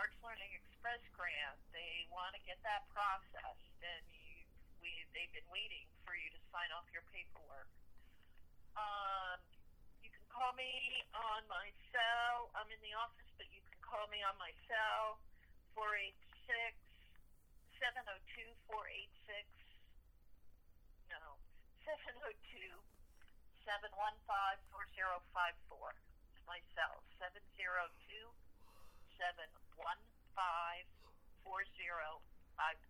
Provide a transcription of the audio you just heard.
Arts Learning Express grant. They want to get that processed, and you, we, they've been waiting for you to sign off your paperwork. Um, you can call me on my cell. I'm in the office, but you can call me on my cell, 486 702 486. No, 702 715 4054. It's my cell, 702 715 4054. Thanks.